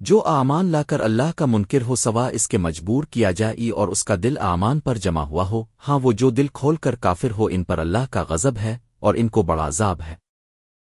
جو آمان لا کر اللہ کا منکر ہو سوا اس کے مجبور کیا جائے اور اس کا دل آمان پر جمع ہوا ہو ہاں وہ جو دل کھول کر کافر ہو، ان پر اللہ کا غضب ہے اور ان کو بڑا عذاب ہے۔